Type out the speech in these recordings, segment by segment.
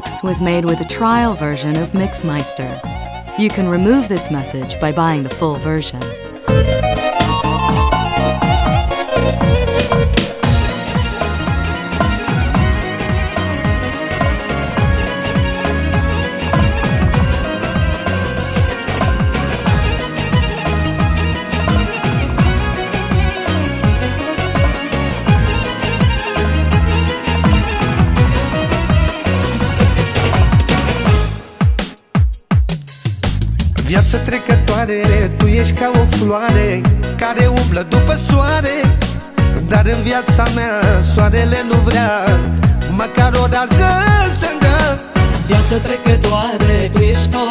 mix was made with a trial version of Mixmeister. You can remove this message by buying the full version. floare Care umblă după soare. Dar în viața mea soarele nu vrea Măcar o dată să-mi dă. Viață trecătoare, tu ești ca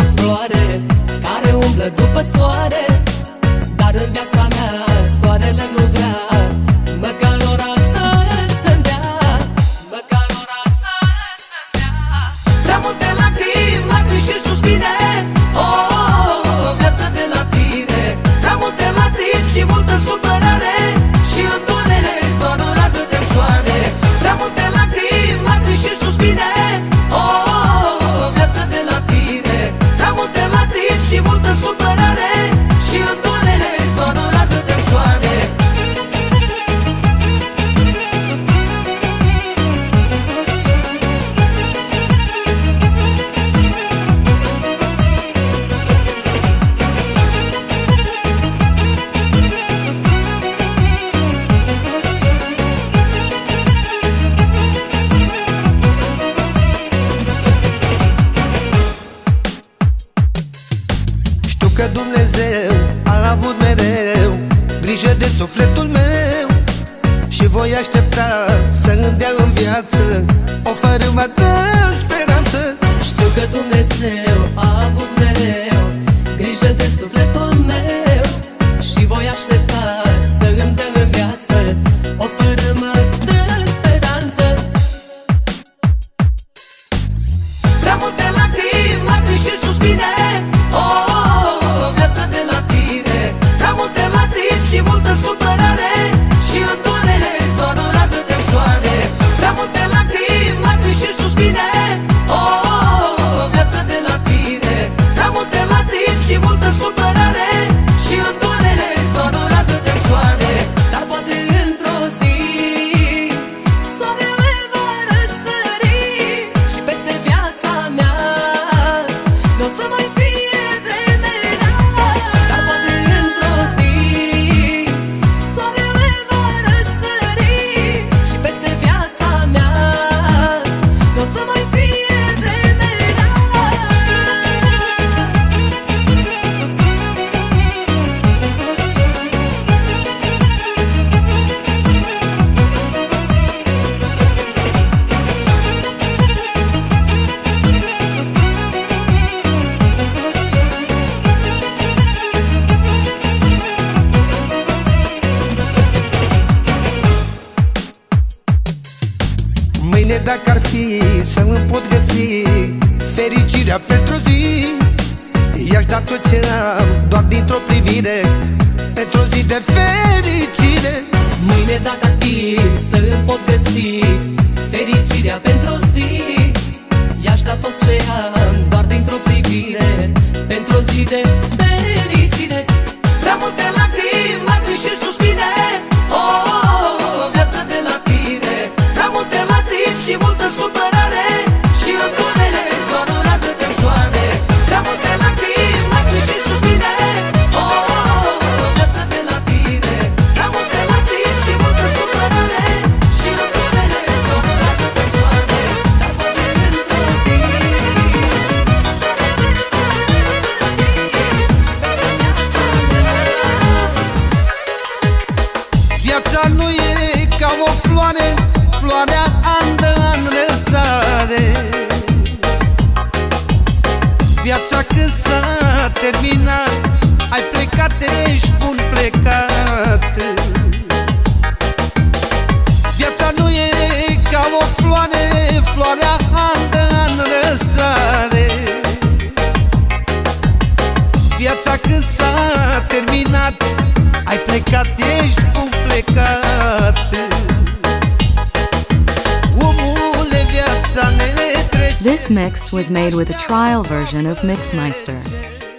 mix was made with a trial version of Mixmeister.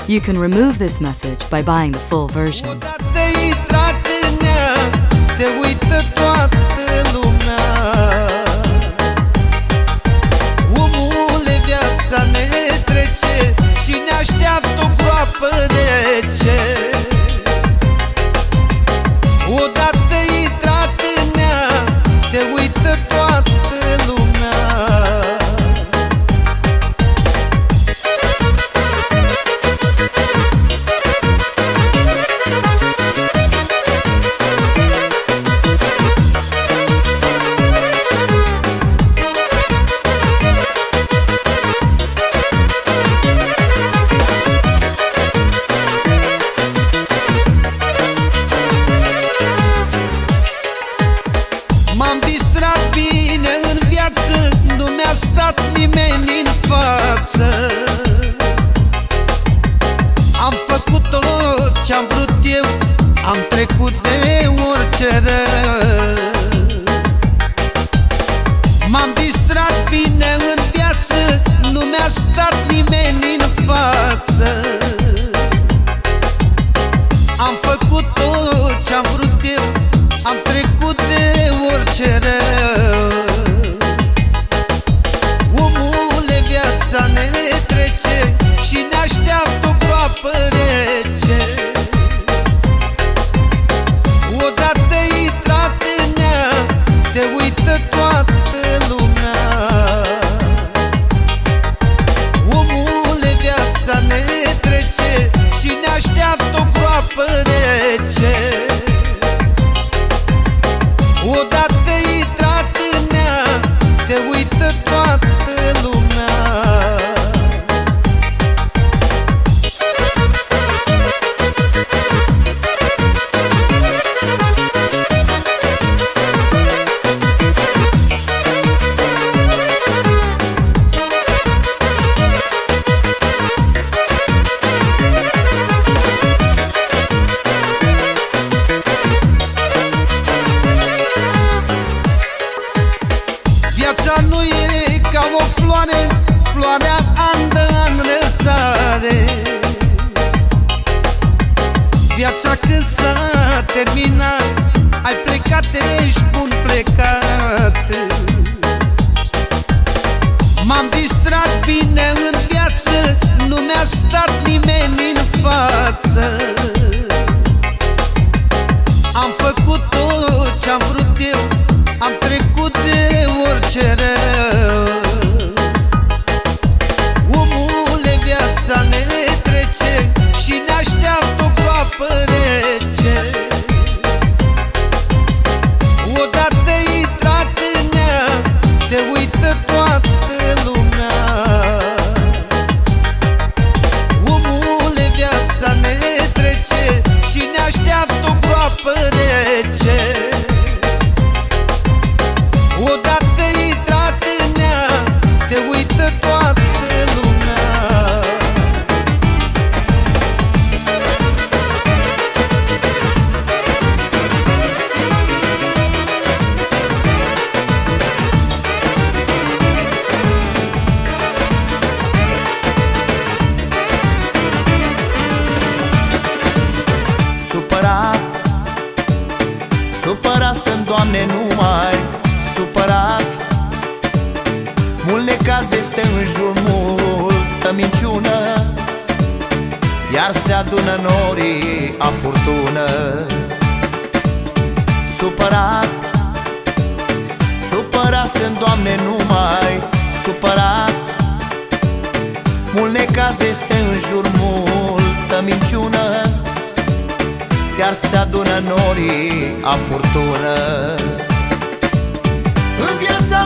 You can remove this message by buying the full version.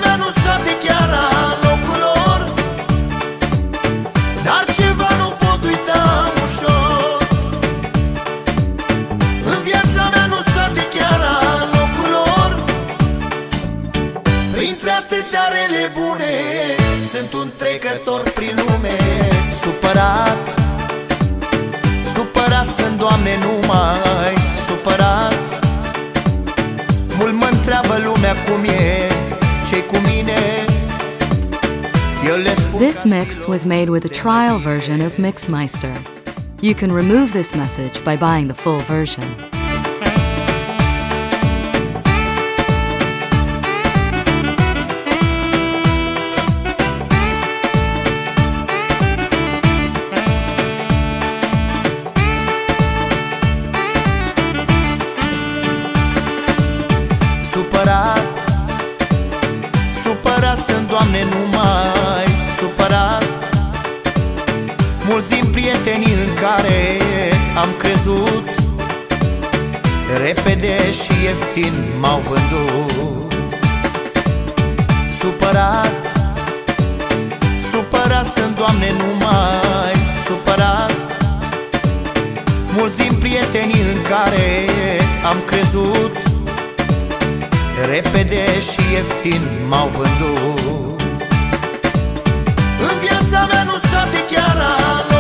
Lumea nu sate chiar la locul lor. Dar ceva nu pot uita ușor. În viața mea nu sate chiar la locul lor. Printre atâtea rele bune Sunt un trecător prin lume. Supărat Supărat sunt, Doamne, numai Supărat. Mult mă întreabă lumea cum e This mix was made with a trial version of Mixmeister. You can remove this message by buying the full version. repede și ieftin m-au vândut. Supărat, supărat sunt, Doamne, numai supărat. Mulți din prietenii în care am crezut Repede și ieftin m-au vândut. În viața mea nu s-a chiar am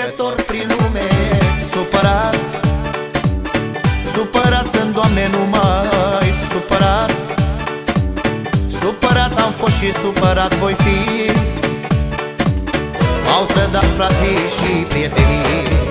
trecător prin lume. Supărat Supărat sunt, Doamne, nu mai supărat. Supărat am fost și supărat voi fi. M-au trădat frații și prietenii.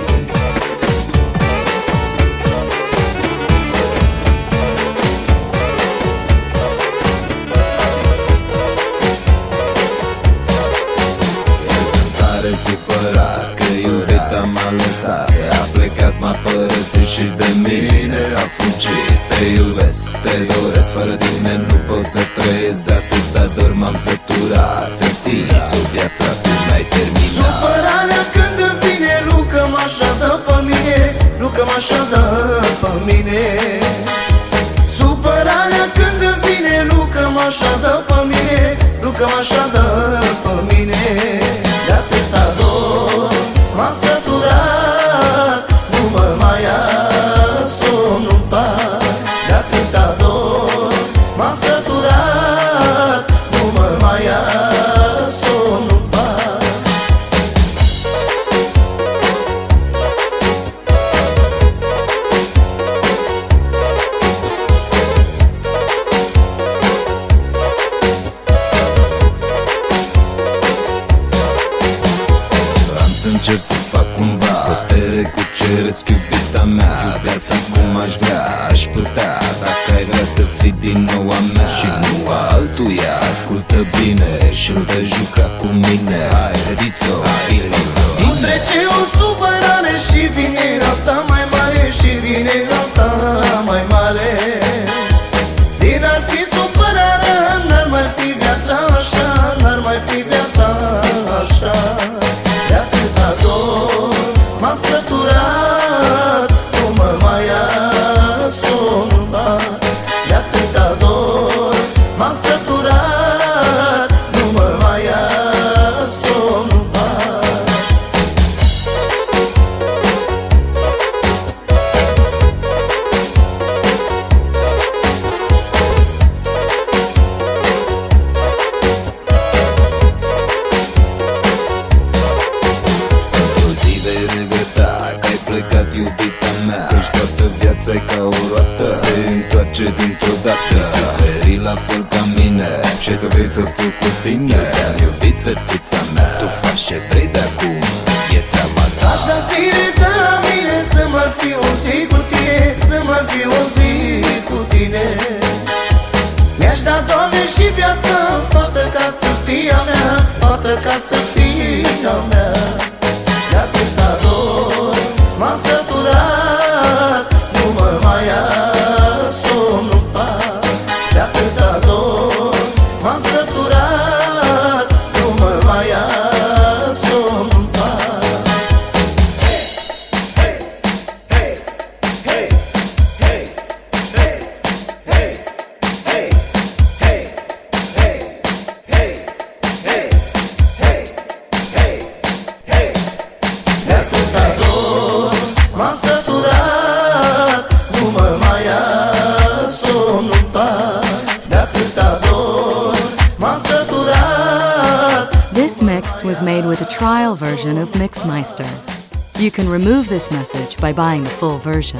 stare A plecat, m-a părăsit și de mine a fugit. Te iubesc, te doresc, fără tine nu pot să trăiesc. De atâta dor m-am săturat, sentințul viața tu n-ai terminat. Supărarea când îmi vine, nu că m-așa dă pe mine Nu că m-așa dă pe mine. Supărarea când îmi vine, nu că m-așa dă pe mine Nu că m-așa dă Was made with a trial version of Mixmeister. You can remove this message by buying the full version.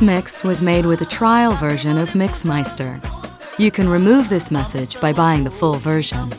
This mix was made with a trial version of Mixmeister. You can remove this message by buying the full version.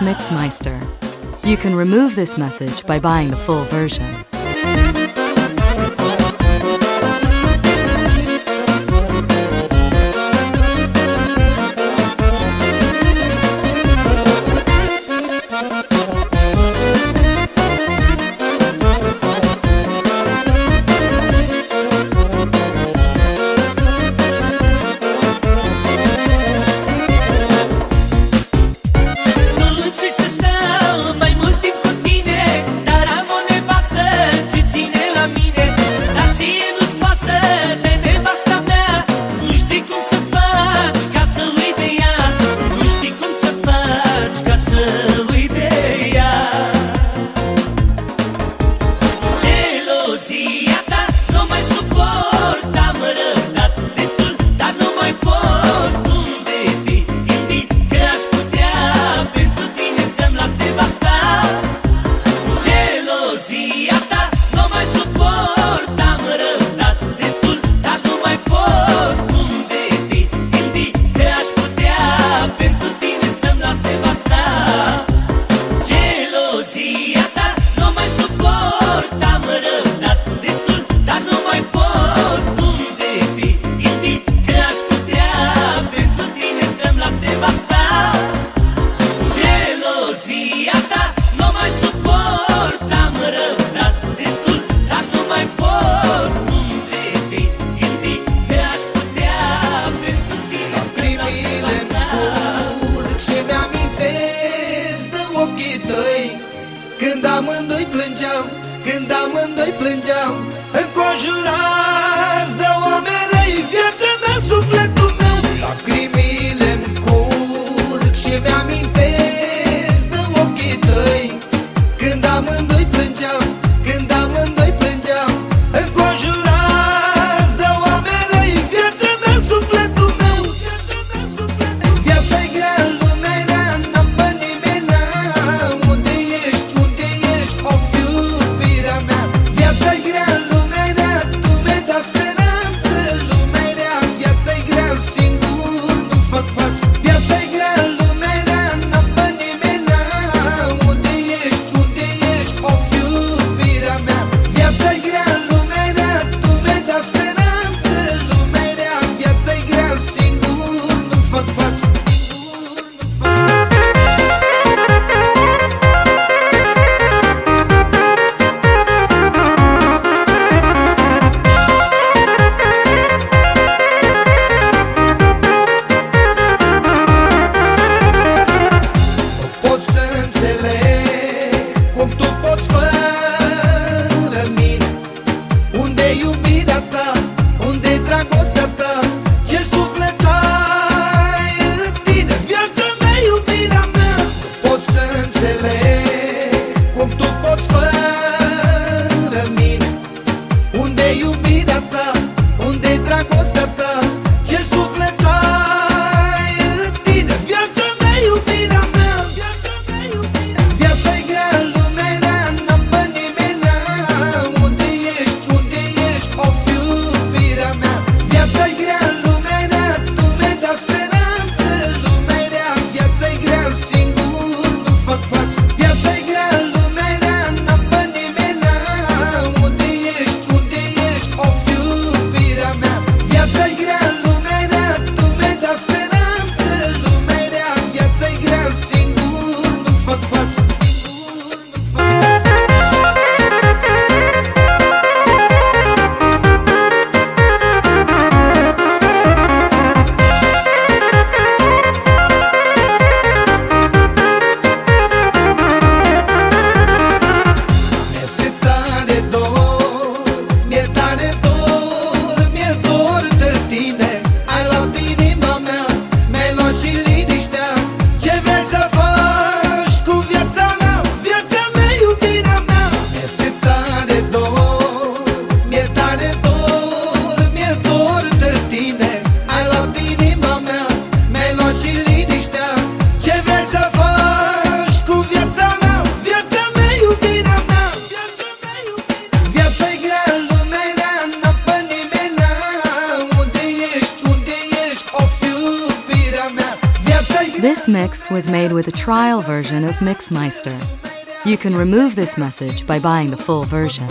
with Mixmeister. You can remove this message by buying the full version. Mixmeister. You can remove this message by buying the full version.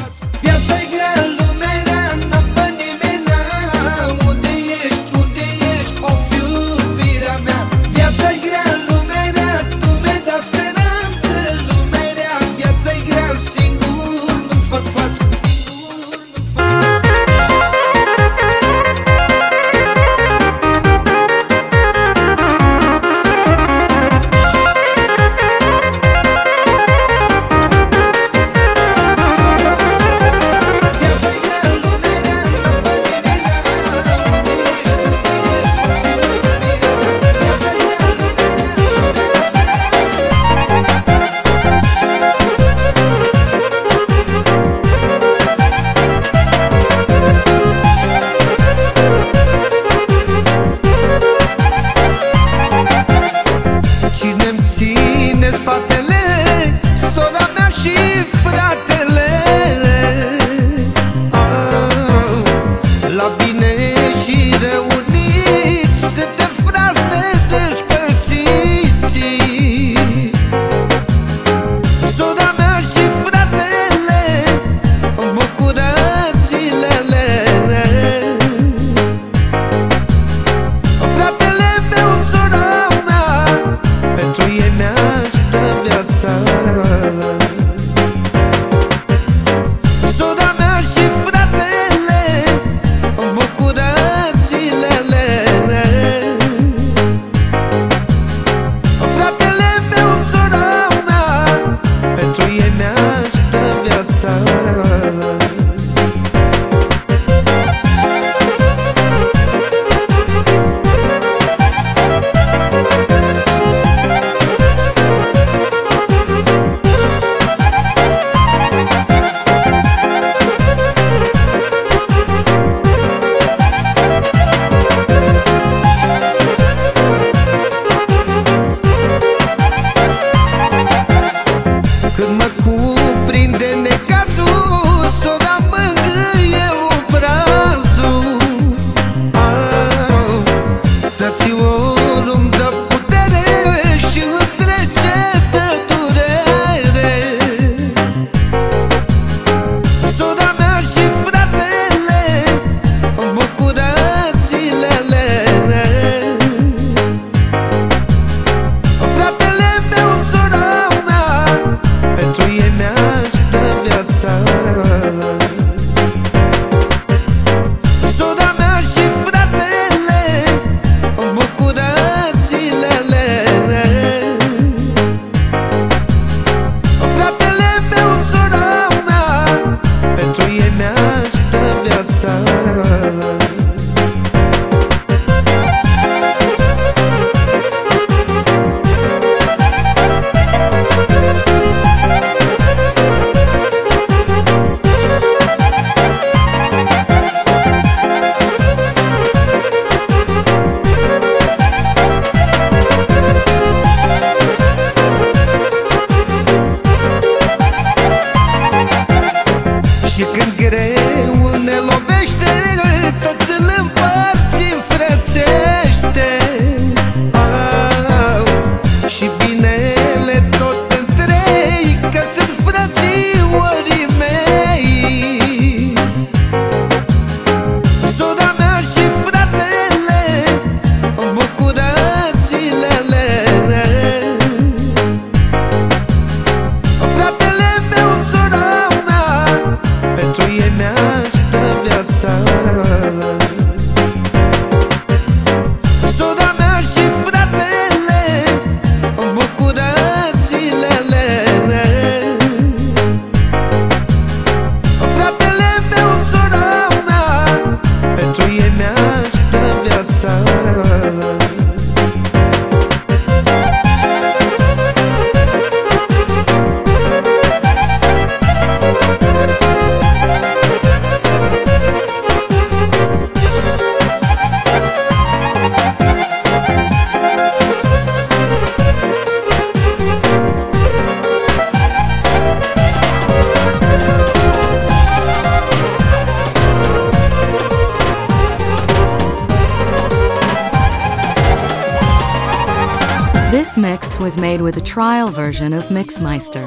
Trial version of Mixmeister.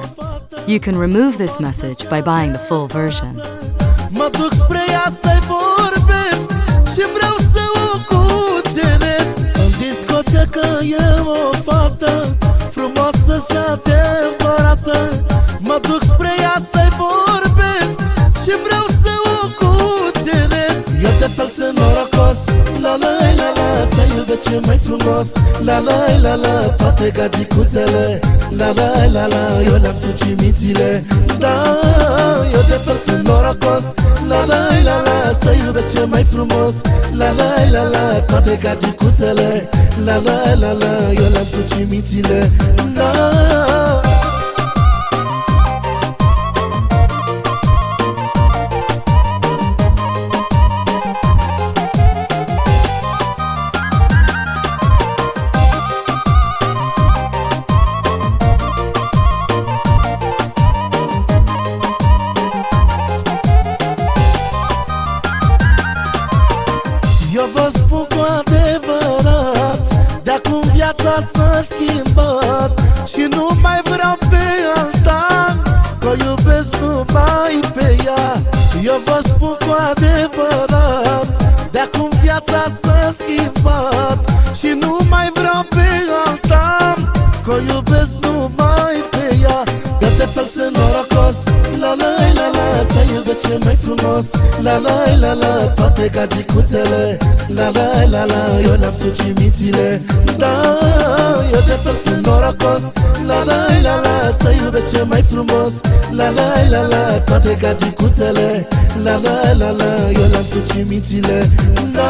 You can remove this message by buying the full version. Mă duc spre ea să-i vorbesc Și vreau Să iubă ce mai frumos La la la la Toate gagicuțele La la la la Eu le-am sucit mințile Da, eu de fel sunt norocos La la la la Să iubesc ce mai frumos La la la la Toate gagicuțele La la la la Eu le-am sucit mințile Da iubesc numai pe ea. Eu vă spun cu adevărat De acum viața s-a schimbat. Și nu mai vreau pe alta Că o iubesc numai pe ea Eu de fel sunt norocos La la la la Să iubesc ce mai frumos La la la la Toate gagicuțele La la la la Eu le-am sucit mințile Da, eu de fel sunt norocos La la la la Să iubesc ce mai frumos La la la la Toate gagicuțele La la la la Eu le-am sucit mințile Da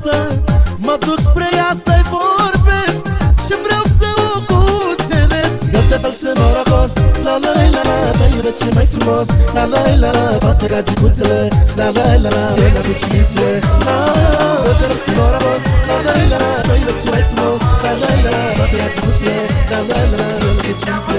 adevărată Mă duc spre ea să-i vorbesc Și vreau să o cuceresc Eu de fel sunt norocos La la la la Să iubesc ce mai frumos La la la la Toate gagicuțele La la la la Eu le-am cucințe La Eu de fel sunt norocos La la la la Să iubesc ce mai frumos La la la la Toate gagicuțele La la la la Eu le-am cucințe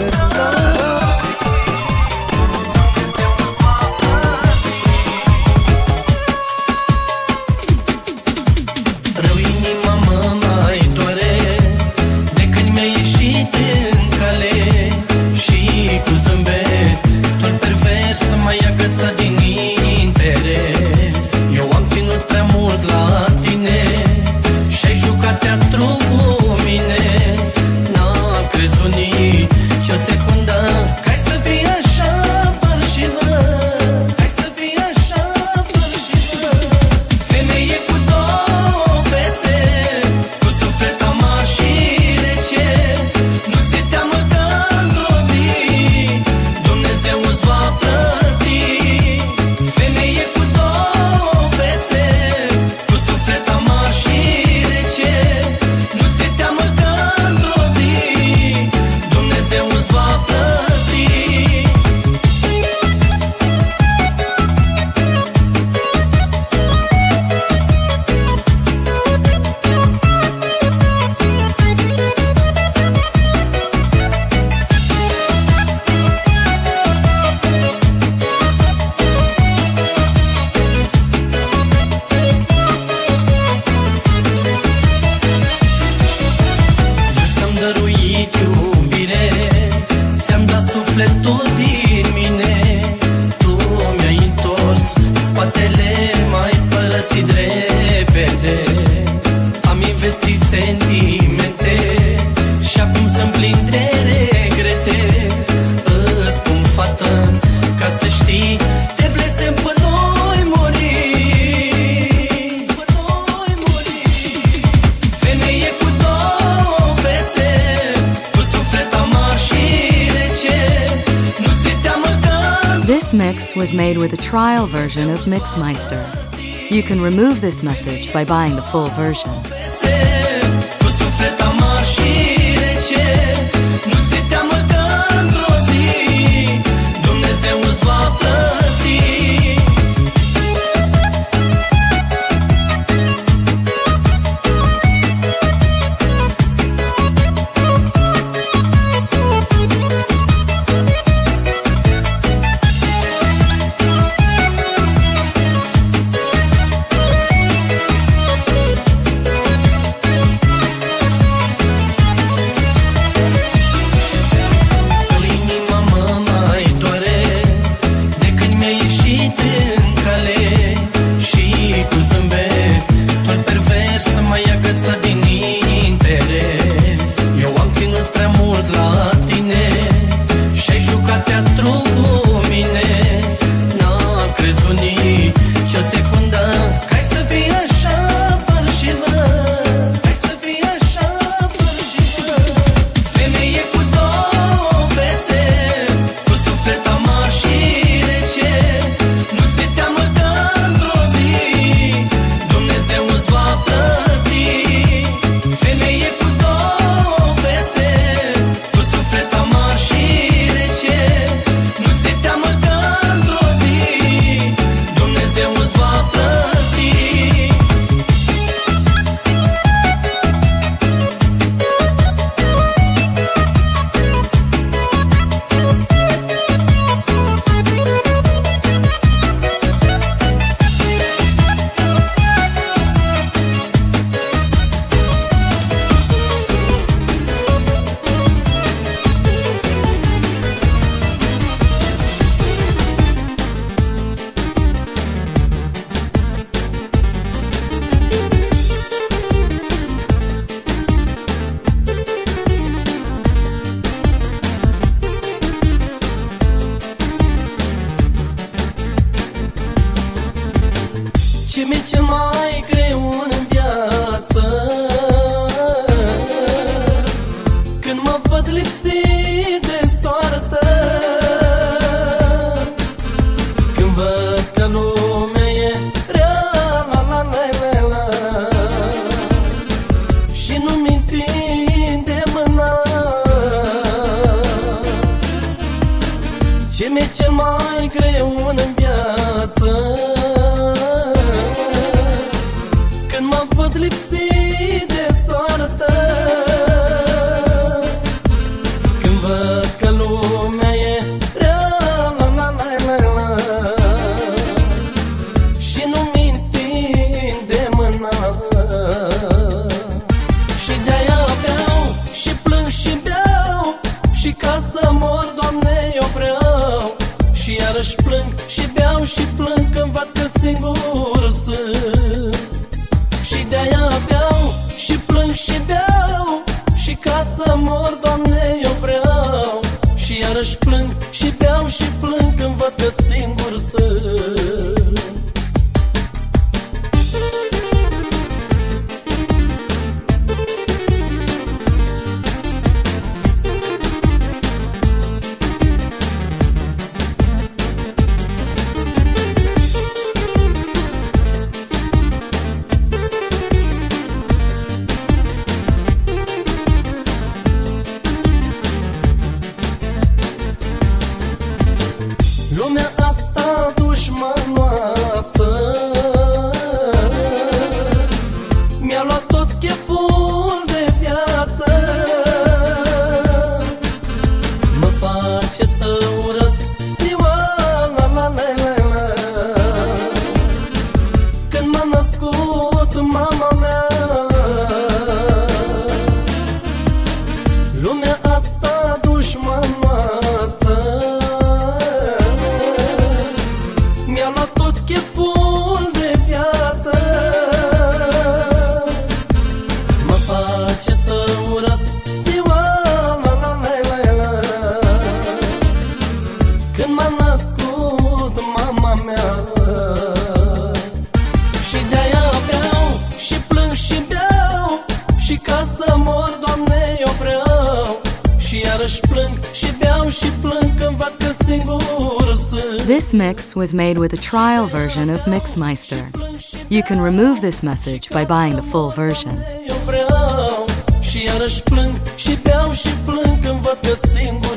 with Mixmeister. You can remove this message by buying the full version. nu This mix was made with a trial version of Mixmeister. You can remove this message by buying the full version. Și iarăși plâng și beau și plâng când văd că singur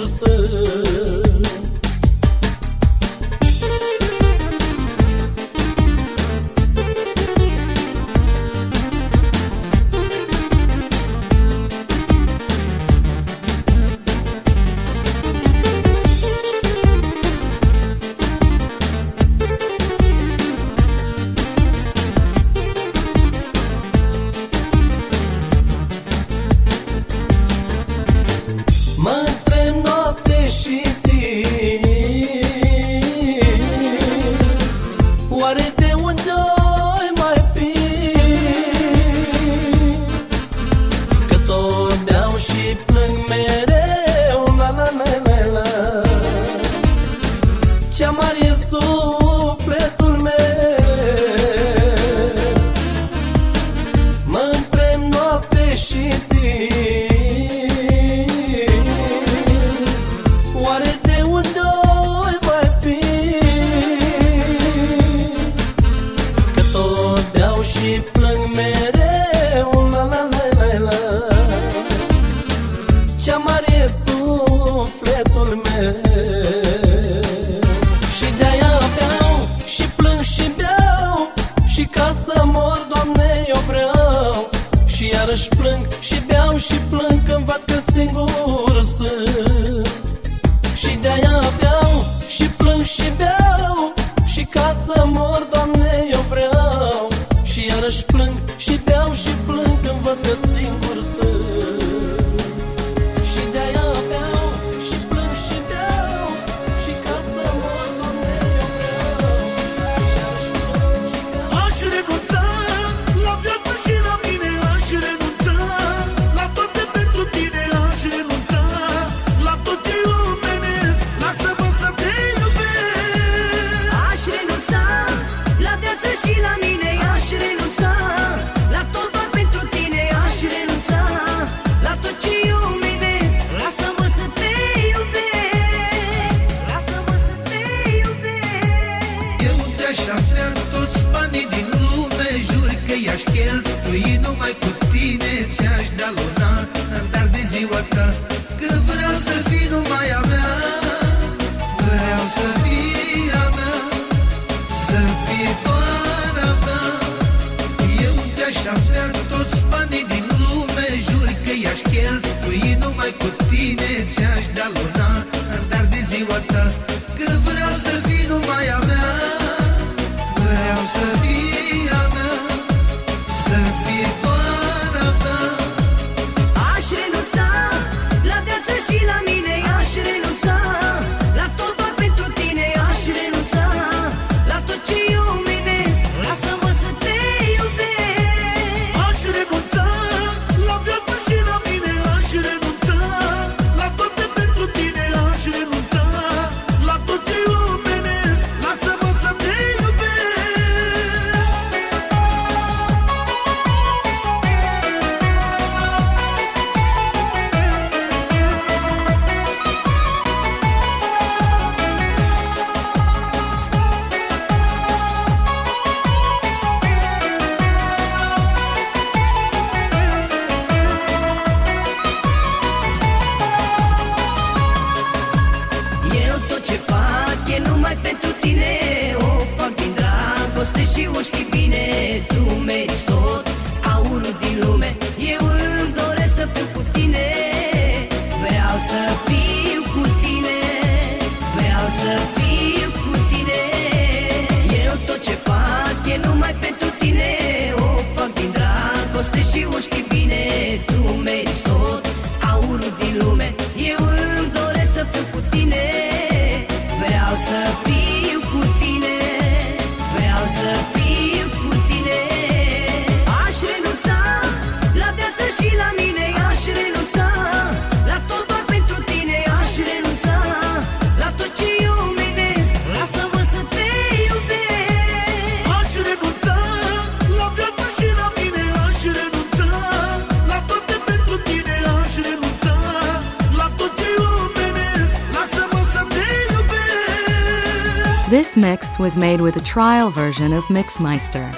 This mix was made with a trial version of Mixmeister.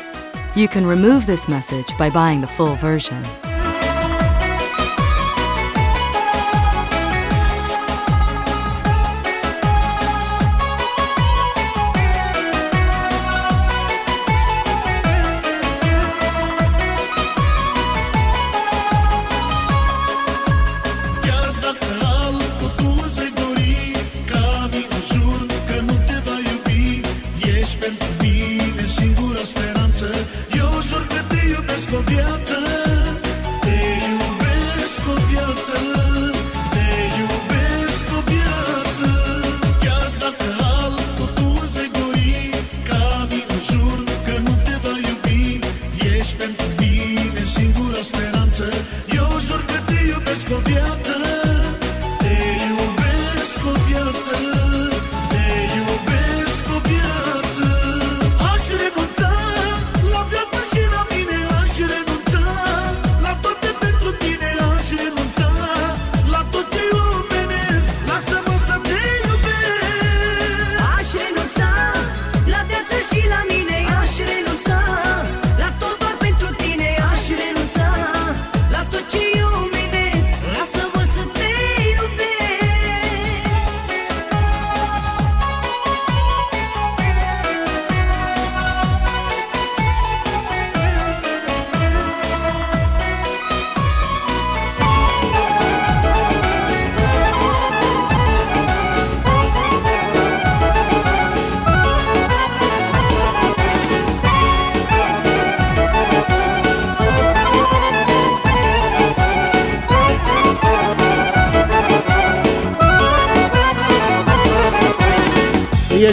You can remove this message by buying the full version.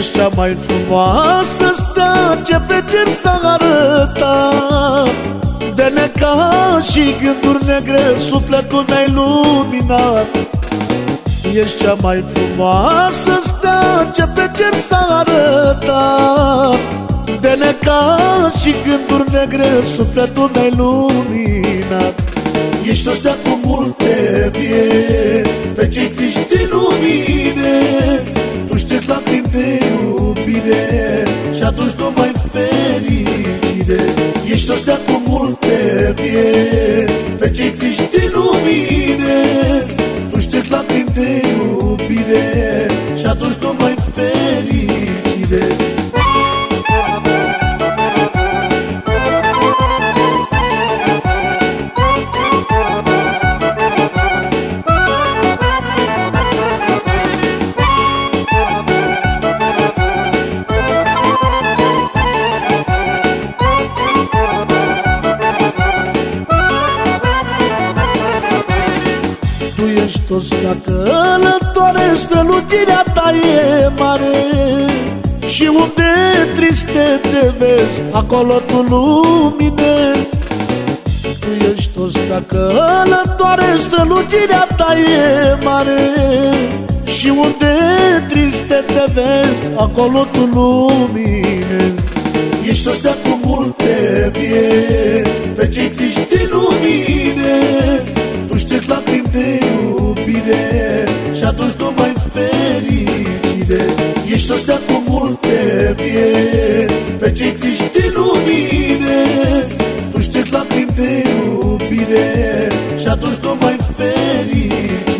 Ești cea mai frumoasă stea ce pe cer s-a arătat De necaz și gânduri negre sufletul mi-ai luminat. Ești cea mai frumoasă stea ce pe cer s-a arătat De necaz și gânduri negre sufletul mi-ai luminat. Ești o stea cu multe vieți Pe cei triști te luminezi. Tu ștergi lacrimi de iubire Și atunci tu mai fericire. Ești o stea cu Acolo tu luminezi. Tu ești o stea călătoare Strălucirea ta e mare. Și unde tristețe vezi Acolo tu luminezi. Ești o stea cu multe vieți Pe cei triști te luminezi. Tu ștergi lacrimi de iubire Și atunci tu mai fericire. Ești o stea cu multe vieți iubire Și atunci tu mai fericire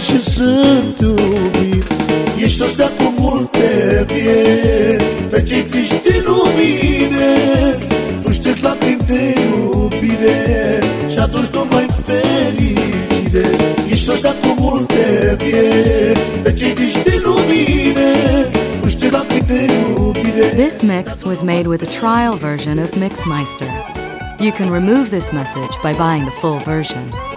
și sunt iubit Ești o stea cu multe vieți Pe cei triști de iubire Și atunci tu mai fericire Ești o stea cu multe vieți Pe cei triști de iubire This mix was made with a trial version of Mixmeister. You can remove this message by buying the full version.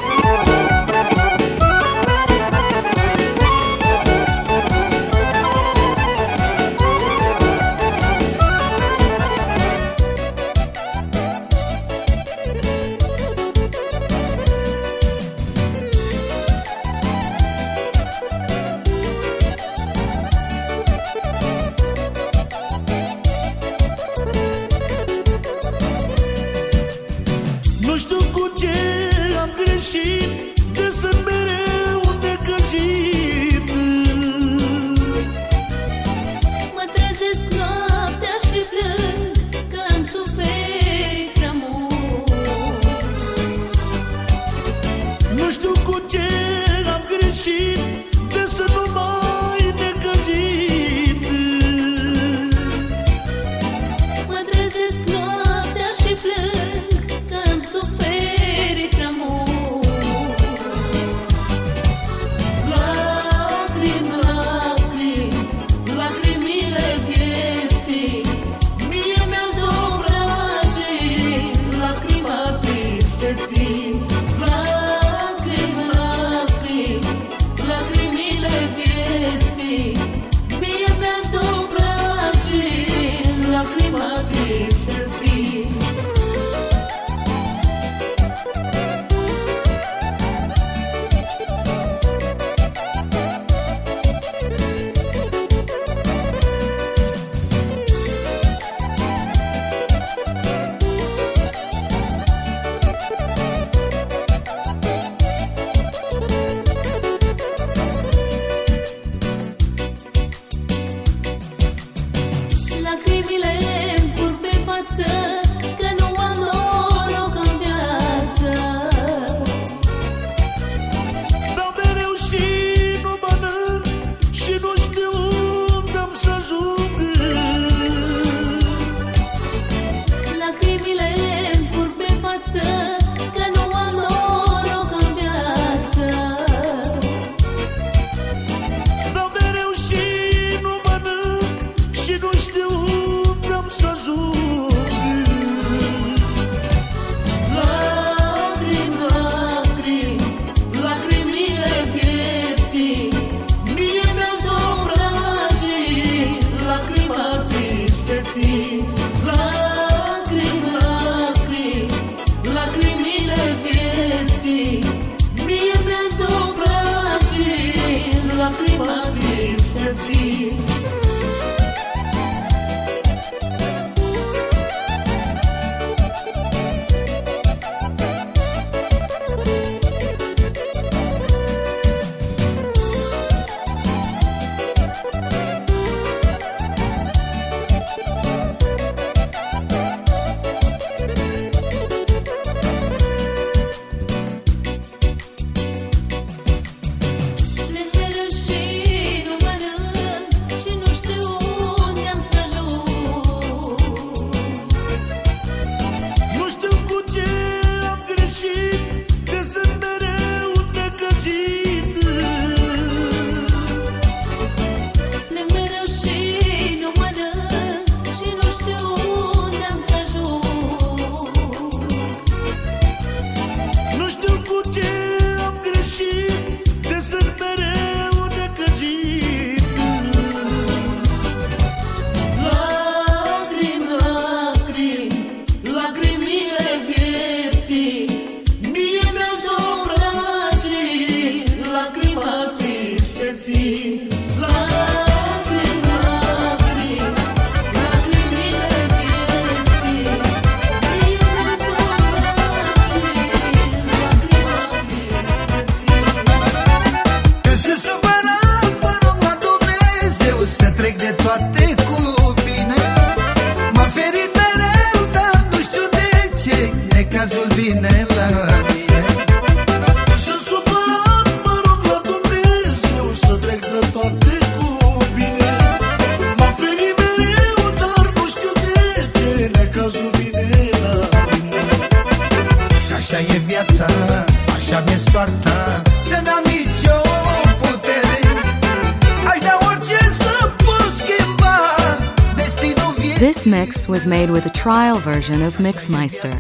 trial version of Mixmeister.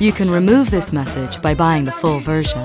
You can remove this message by buying the full version.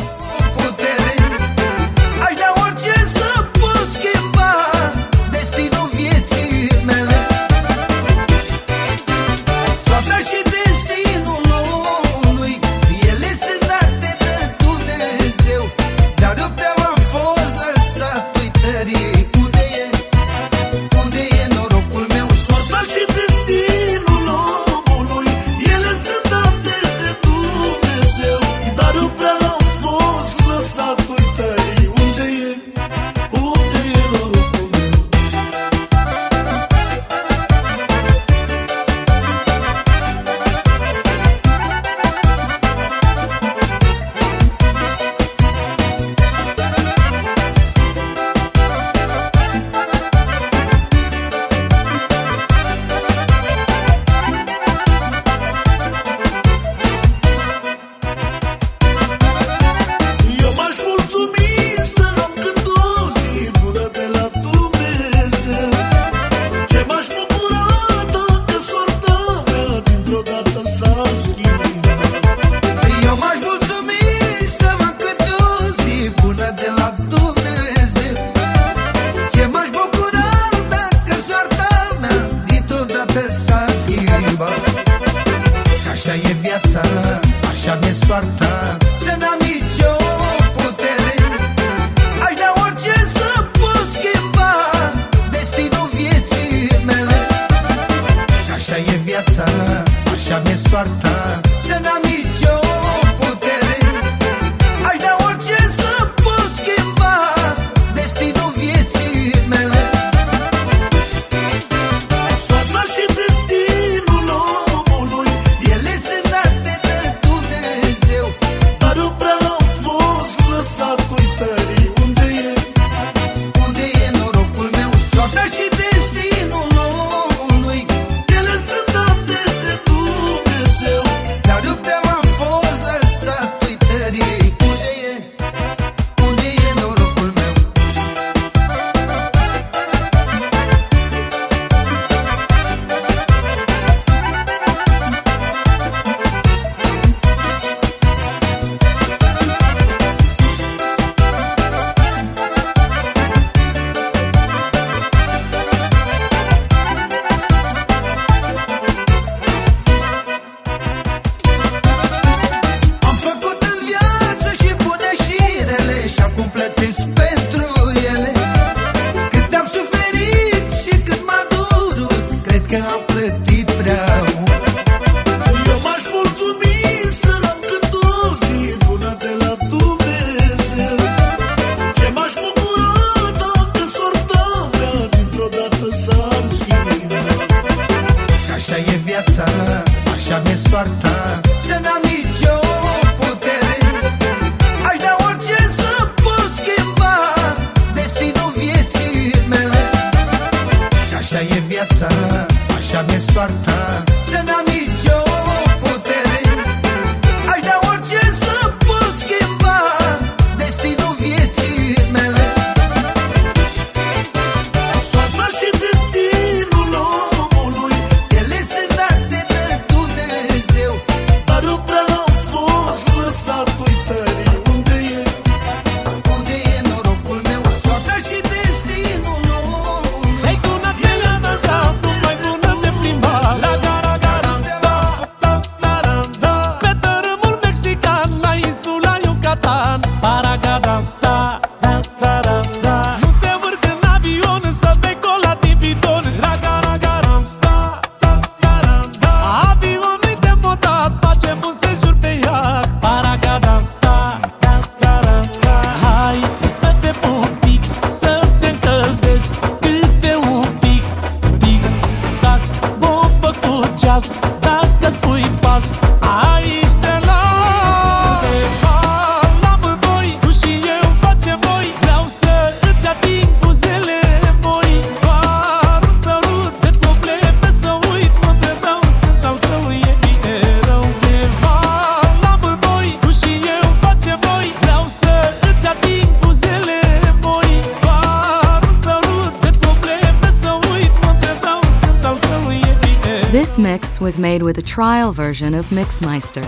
was made with a trial version of Mixmeister.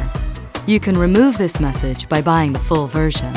You can remove this message by buying the full version.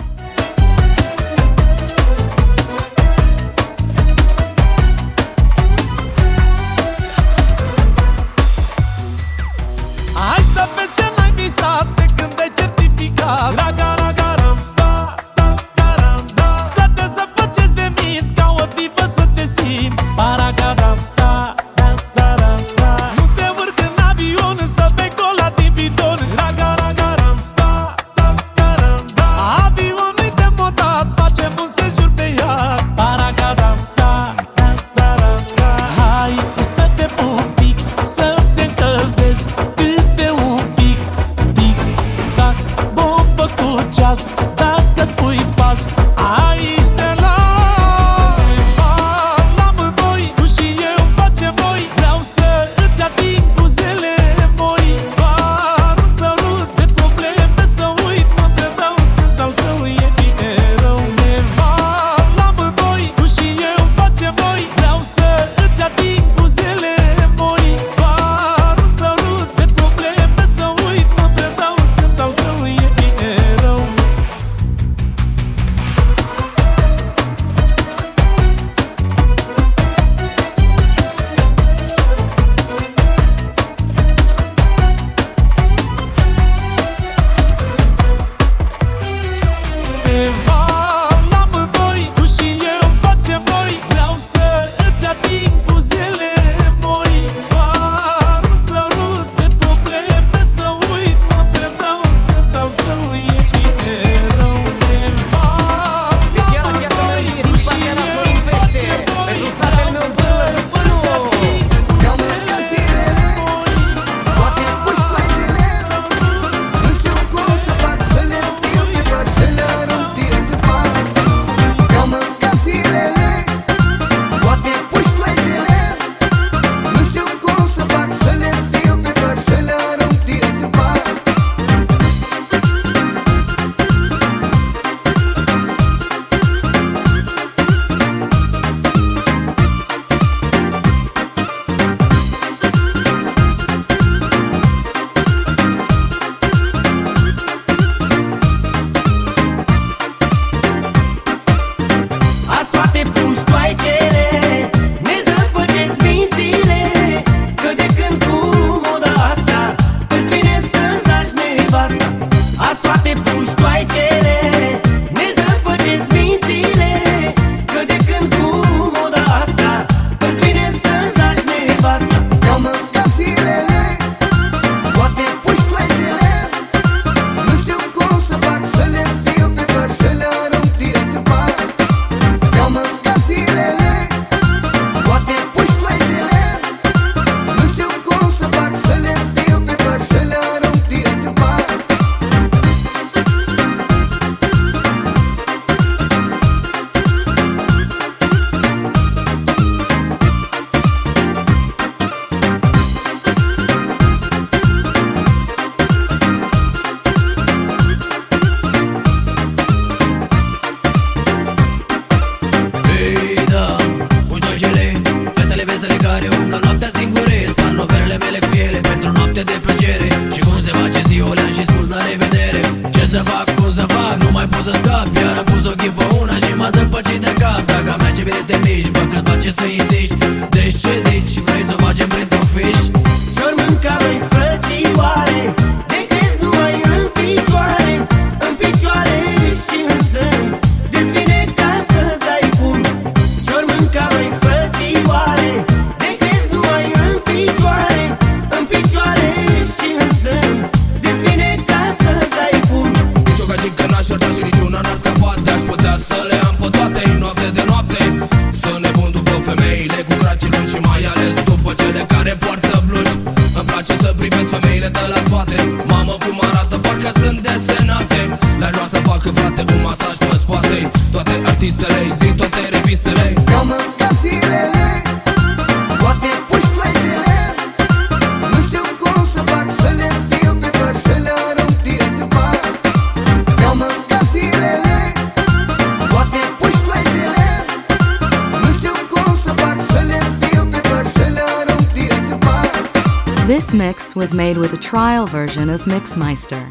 was made with a trial version of Mixmeister.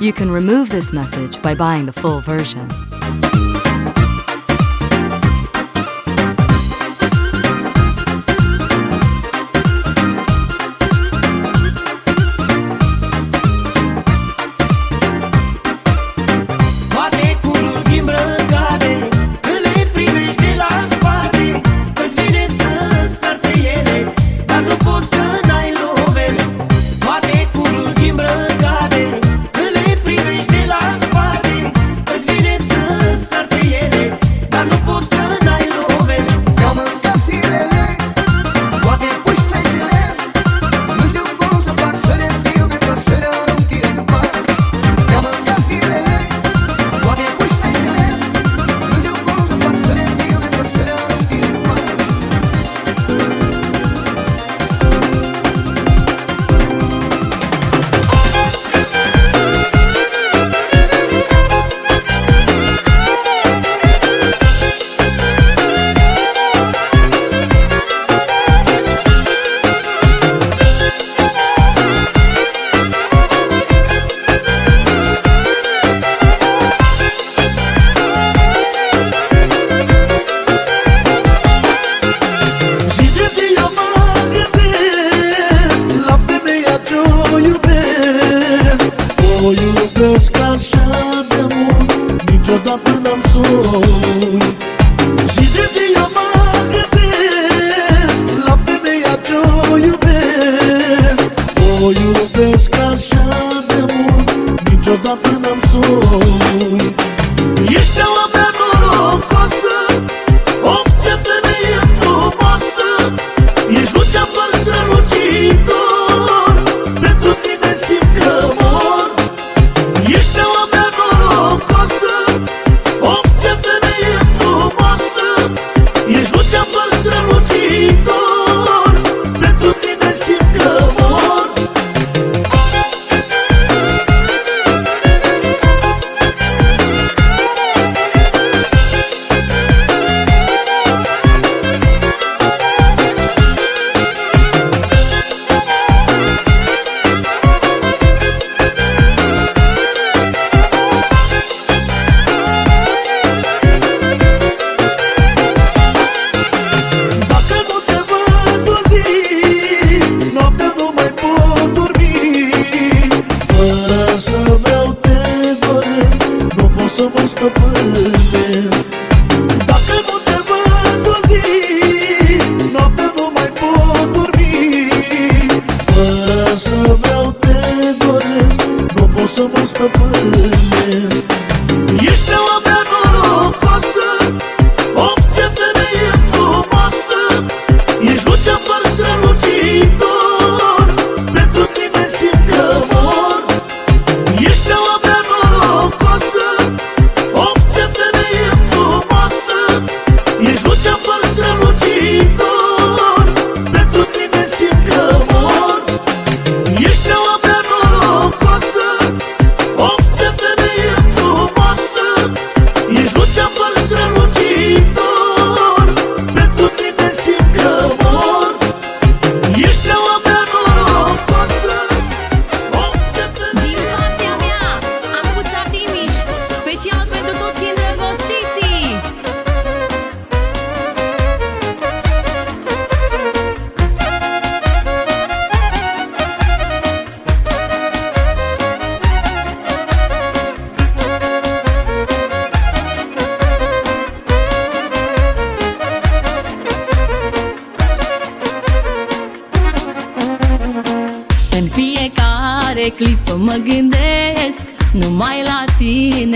You can remove this message by buying the full version.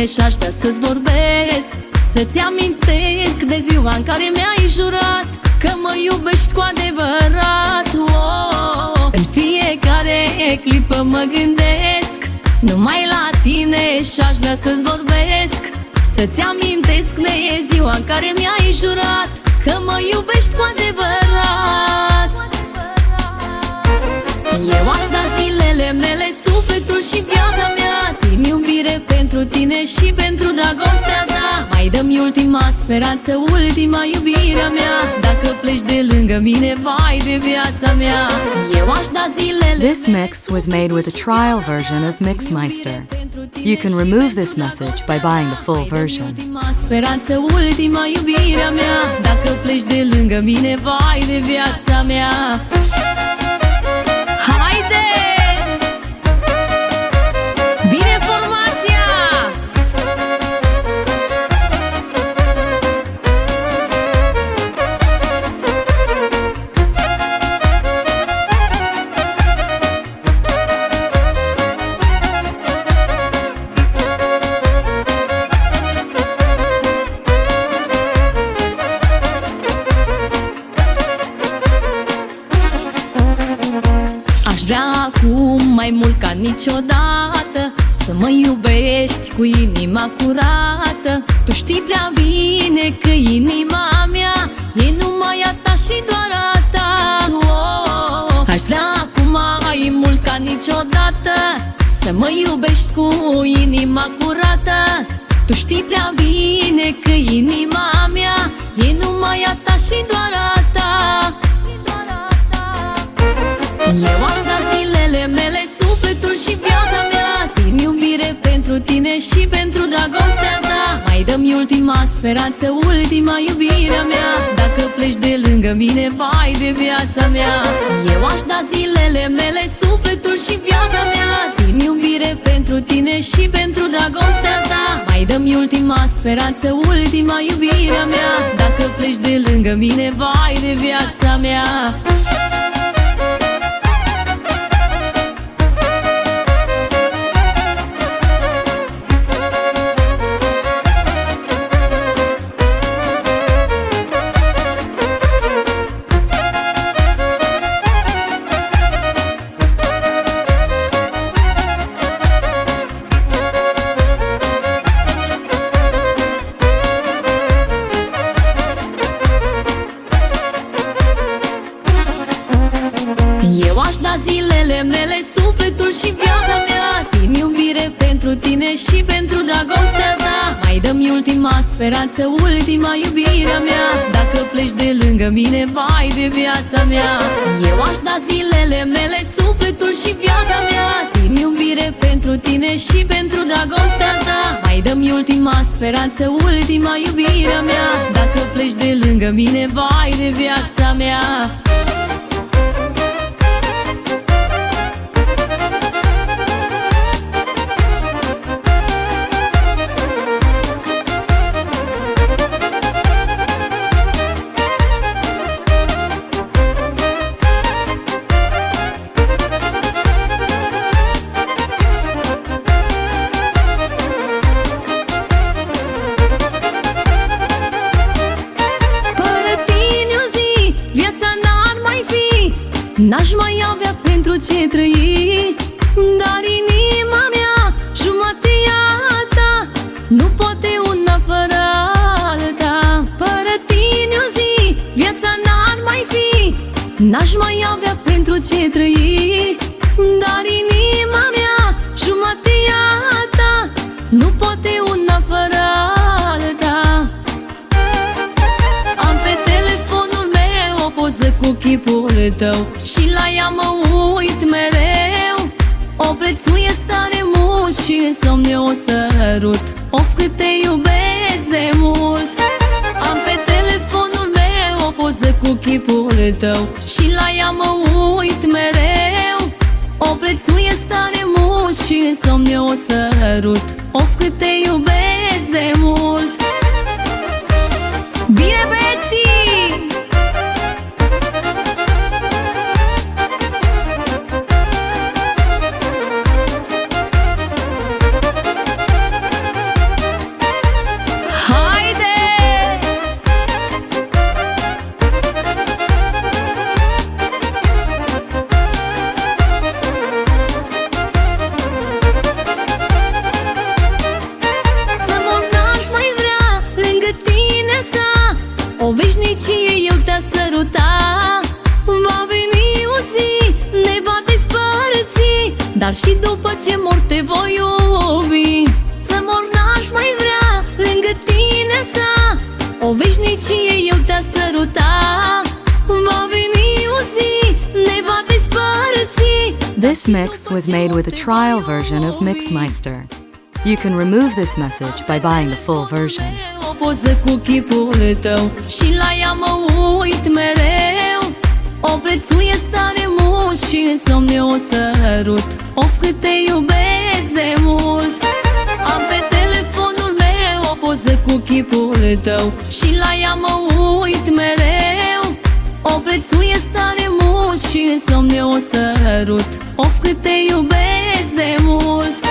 și aștea să-ți vorbesc Să-ți amintesc de ziua în care mi-ai jurat Că mă iubești cu adevărat. Oh, În fiecare clipă mă gândesc Numai la tine și aș vrea să-ți vorbesc Să-ți amintesc de ziua în care mi-ai jurat Că mă iubești cu adevărat. Eu aș da zilele mele, sufletul și viața mea pentru tine și pentru dragostea ta. Mai dă-mi ultima speranță, ultima iubirea mea. Dacă pleci de lângă mine, vai de viața mea. Eu aș da zilele This mix was made with a trial version of Mixmeister. You can remove this message by buying the full version. Ultima speranță, ultima iubirea mea. Dacă pleci de lângă mine, vai de viața mea. Mai mult ca niciodată. Să mă iubești cu inima curată. Tu știi prea bine că inima mea E numai a ta și doar a ta. Oh, Aș vrea acum mai mult ca niciodată. Să mă iubești cu inima curată. Tu știi prea bine că inima mea E numai a ta și doar a ta. Eu aș da zilele mele, sufletul și viața mea. Din iubire pentru tine și pentru dragostea ta. Mai dă-mi ultima speranță, ultima iubirea mea. Dacă pleci de lângă mine, vai de viața mea. Eu aș da zilele mele, sufletul și viața mea. Din iubire pentru tine și pentru dragostea ta. Mai dă-mi ultima speranță, ultima iubirea mea. Dacă pleci de lângă mine, vai de viața mea pleci de This mix was made with a trial version of Mixmeister. You can remove this message by buying the full version. O poză cu chipul tău Și la ea mă uit mereu. O prețuiesc tare mult Și în somn eu o sărut. Of cât te iubesc de mult. Am pe telefonul meu O poză cu chipul tău Și la ea mă uit mereu. O prețuiesc tare mult Și în somn eu o sărut. Of cât te iubesc de mult